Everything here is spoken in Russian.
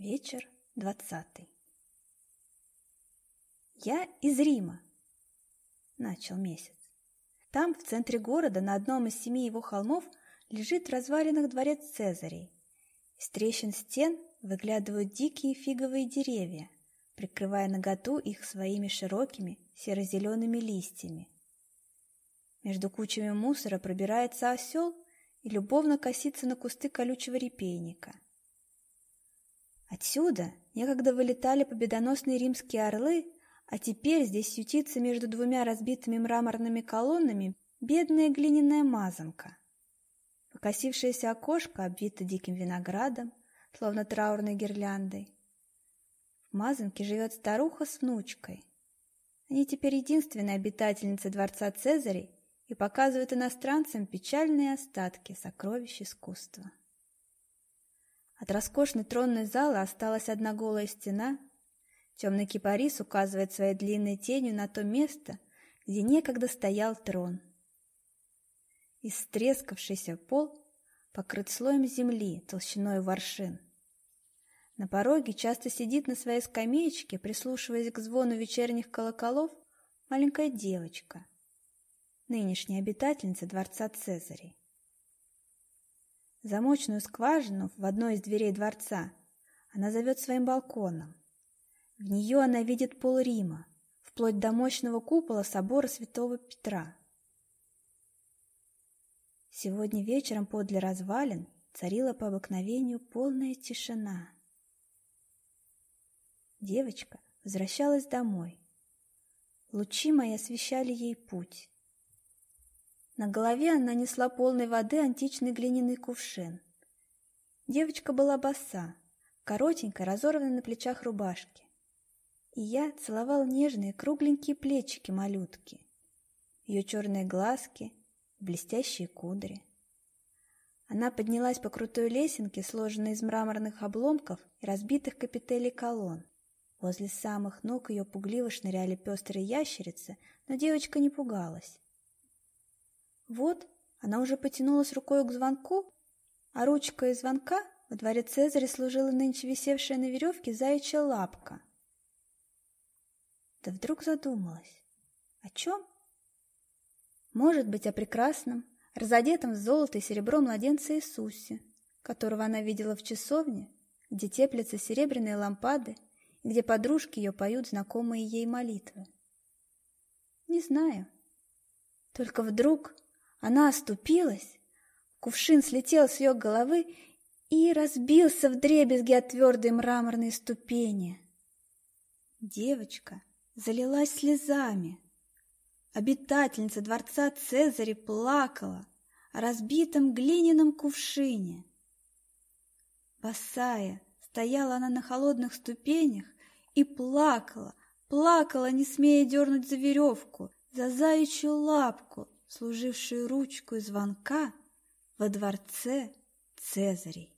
Вечер двадцатый. «Я из Рима», — начал месяц. Там, в центре города, на одном из семи его холмов, лежит развалинах дворец Цезарей. Из трещин стен выглядывают дикие фиговые деревья, прикрывая наготу их своими широкими серо-зелеными листьями. Между кучами мусора пробирается осел и любовно косится на кусты колючего репейника — Отсюда некогда вылетали победоносные римские орлы, а теперь здесь ютится между двумя разбитыми мраморными колоннами бедная глиняная мазанка. Покосившееся окошко обвито диким виноградом, словно траурной гирляндой. В мазанке живет старуха с внучкой. Они теперь единственные обитательницы дворца Цезарей и показывают иностранцам печальные остатки сокровищ искусства. От роскошной тронной залы осталась одна голая стена. Темный кипарис указывает своей длинной тенью на то место, где некогда стоял трон. Истрескавшийся пол покрыт слоем земли толщиной воршин. На пороге часто сидит на своей скамеечке, прислушиваясь к звону вечерних колоколов, маленькая девочка, нынешняя обитательница дворца Цезарей. Замочную скважину в одной из дверей дворца она зовет своим балконом. В нее она видит пол Рима, вплоть до мощного купола собора святого Петра. Сегодня вечером подле развалин царила по обыкновению полная тишина. Девочка возвращалась домой. Лучи мои освещали ей путь. На голове она несла полной воды античный глиняный кувшин. Девочка была боса, коротенькая, разорванная на плечах рубашки. И я целовал нежные кругленькие плечики малютки, ее черные глазки, блестящие кудри. Она поднялась по крутой лесенке, сложенной из мраморных обломков и разбитых капителей колонн. Возле самых ног ее пугливо шныряли пестрые ящерицы, но девочка не пугалась. Вот она уже потянулась рукой к звонку, а ручкой звонка во дворе Цезаря служила нынче висевшая на веревке заячья лапка. Да вдруг задумалась. О чем? Может быть, о прекрасном, разодетом в золото и серебро младенце Иисусе, которого она видела в часовне, где теплятся серебряные лампады и где подружки ее поют знакомые ей молитвы. Не знаю. Только вдруг она оступилась, кувшин слетел с ее головы и разбился в дребезги от твердой мраморной ступени. Девочка залилась слезами. Обитательница дворца Цезаря плакала о разбитом глиняном кувшине. Босая стояла она на холодных ступенях и плакала, плакала, не смея дернуть за веревку, за заячью лапку, служившую ручку звонка во дворце Цезарей.